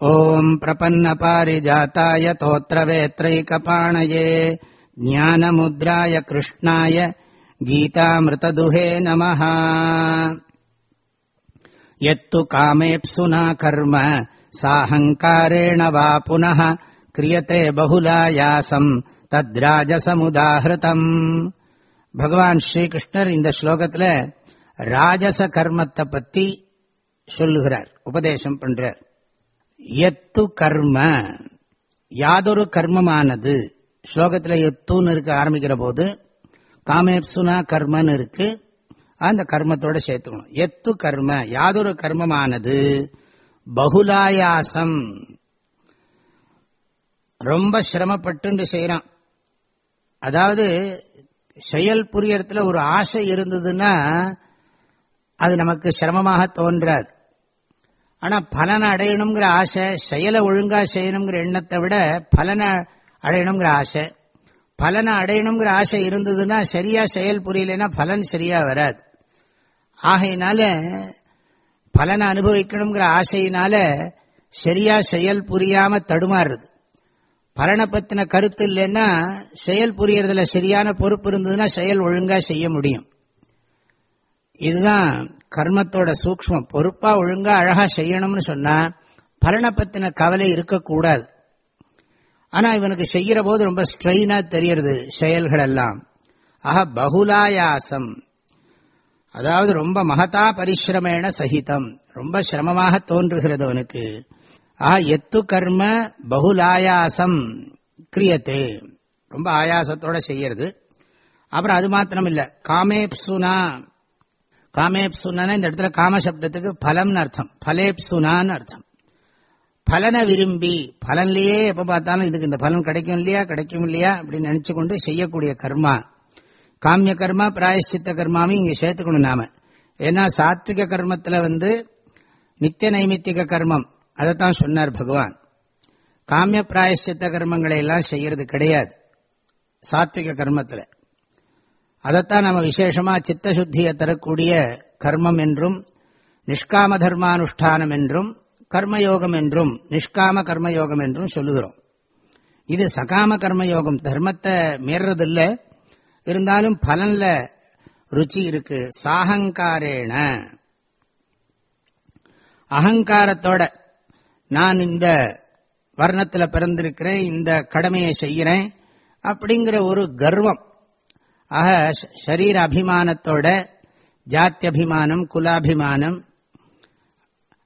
ॐ प्रपन्नपारिजाताय तोत्रवेत्रैकपाणये ज्ञानमुद्राय कृष्णाय गीतामृतदुहे नमः यत्तु कामेप्सुना कर्म साहङ्कारेण वा पुनः क्रियते बहुलायासम् தத்ராஜசமுதாகிருதம் பகவான் ஸ்ரீகிருஷ்ணர் இந்த ஸ்லோகத்துல ராஜச கர்மத்தை பத்தி சொல்லுகிறார் உபதேசம் பண்றார் எத்து கர்ம. யாதொரு கர்மமானது. ஸ்லோகத்தில் எத்துன்னு இருக்க ஆரம்பிக்கிற போது காமேப்சுனா கர்மன்னு இருக்கு. அந்த கர்மத்தோட சேர்த்துக்கணும். எத்து கர்ம யாதொரு கர்மமானது. பகுலாயாசம். ரொம்ப சிரமப்பட்டு செய்யறான் அதாவது செயல் புரியறதுல ஒரு ஆசை இருந்ததுன்னா அது நமக்கு சிரமமாக தோன்றாது. ஆனா பலனை அடையணுங்கிற ஆசை செயலை ஒழுங்கா செய்யணுங்கிற எண்ணத்தை விட பலனை அடையணுங்கிற ஆசை. பலனை அடையணுங்கிற ஆசை இருந்ததுன்னா சரியா செயல் புரியலைன்னா பலன் சரியா வராது. ஆகையினால பலனை அனுபவிக்கணுங்கிற ஆசையினால சரியா செயல் புரியாம தடுமாறுறது. பலனை பத்தின கருத்து இல்லைன்னா செயல் புரியறதுல சரியான பொறுப்பு இருந்ததுன்னா செயல் ஒழுங்கா செய்ய முடியும். இதுதான் கர்மத்தோட சூக்மம் பொறுப்பா ஒழுங்கா அழகா செய்யணும்னு சொன்னா பலனை பத்தின கவலை இருக்கக்கூடாது. ஆனா இவனுக்கு செய்யற போது ரொம்ப ஸ்ட்ரெயினா தெரியறது செயல்கள் எல்லாம் ஆக பகுலாயாசம். அதாவது ரொம்ப மகதா பரிசிரமேன சகிதம். ரொம்ப சிரமமாக தோன்றுகிறது அவனுக்கு. ஆ எத்து கர்ம பகுலாயாசம். கிரியத்தே. ரொம்ப ஆயாசத்தோட செய்யறது. அப்புறம் அது மாத்திரம் இல்ல காமேப்சுனா. காமேப்சுனா இந்த இடத்துல காமசப்தத்துக்கு பலம்னு அர்த்தம். பலேப்சுனான்னு அர்த்தம். பலனை விரும்பி பலன்லயே எப்ப பார்த்தாலும் இதுக்கு இந்த பலன் கிடைக்கும் இல்லையா கிடைக்கும் இல்லையா அப்படின்னு நினச்சி கொண்டு செய்யக்கூடிய கர்மா. காமிய கர்மா பிராயஷ்சித்த கர்மாவையும் இங்க சேர்த்துக்கணும் நாம. ஏன்னா சாத்விக கர்மத்துல வந்து நித்திய நைமித்திக கர்மம். அதைத்தான் சொன்னார் பகவான். காமிய பிராயஷ்சித்த கர்மங்களை எல்லாம் செய்யறது கிடையாது. சாத்விக கர்மத்தில். அதைத்தான் நம்ம விசேஷமா சித்த சுத்தியை தரக்கூடிய கர்மம் என்றும் நிஷ்காம தர்மானுஷ்டானம் என்றும் கர்மயோகம் என்றும் நிஷ்காம கர்மயோகம் என்றும் சொல்லுகிறோம். இது சகாம கர்மயோகம். தர்மத்தை மீறதில்ல இருந்தாலும் பலன்ல ருச்சி இருக்கு. சாகங்காரேன. அகங்காரத்தோட நான் இந்த வர்ணத்தில் பிறந்திருக்கிறேன் இந்த கடமையை செய்கிறேன் அப்படிங்கிற ஒரு கர்வம் ஆக சரீர அபிமானத்தோட ஜாத்தியபிமானம் குலாபிமானம்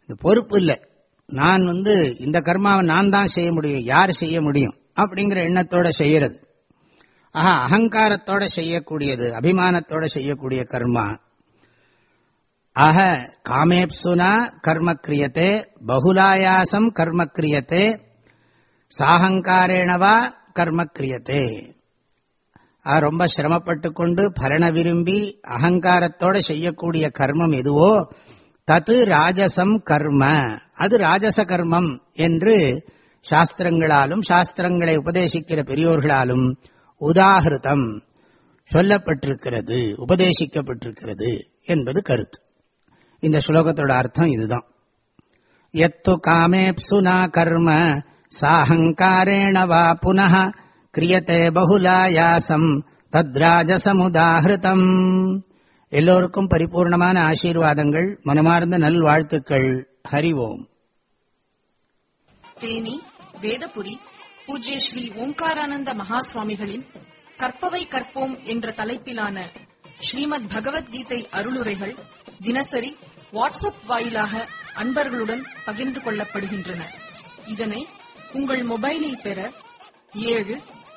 இந்த பொறுப்பு இல்லை. நான் வந்து இந்த கர்மாவை நான் தான் செய்ய முடியும் யார் செய்ய முடியும் அப்படிங்கிற எண்ணத்தோட செய்யறது. ஆஹா அகங்காரத்தோட செய்யக்கூடியது அபிமானத்தோட செய்யக்கூடிய கர்மா. ஆக காமேப்சுனா கர்ம கிரியத்தே பகுலாயாசம் கர்ம கிரியத்தே சாகங்காரேனவா கர்ம கிரியத்தே ரொம்ப சிரமப்பட்டு கொண்டு பலன விரும்பி அகங்காரத்தோட செய்யக்கூடிய கர்மம் எதுவோ தது ராஜசம் கர்ம. அது ராஜச கர்மம் என்று சாஸ்திரங்களாலும் சாஸ்திரங்களை உபதேசிக்கிற பெரியோர்களாலும் உதாகிருதம் சொல்லப்பட்டிருக்கிறது உபதேசிக்கப்பட்டிருக்கிறது என்பது கருத்து. இந்த ஸ்லோகத்தோட அர்த்தம் இதுதான். எத்து காமேப்சுனா கர்ம சாஹங்காரேண வா புனः கிரியத்தே பகுலாயாசம் தத்ராஜசமுதாகிருதம் எல்லோருக்கும் பரிபூர்ணமான ஆசீர்வாதங்கள் மனமார்ந்த நல்வாழ்த்துக்கள். ஹரி ஓம். தேனி வேதபுரி பூஜ்ய ஸ்ரீ ஓம்காரானந்த மகா சுவாமிகளின் கற்பவை கற்போம் என்ற தலைப்பிலான ஸ்ரீமத் பகவத்கீதை அருளுரைகள் தினசரி வாட்ஸ்அப் வாயிலாக அன்பர்களுடன் பகிர்ந்து கொள்ளப்படுகின்றன. இதனை உங்கள் மொபைலில் பெற ஏழு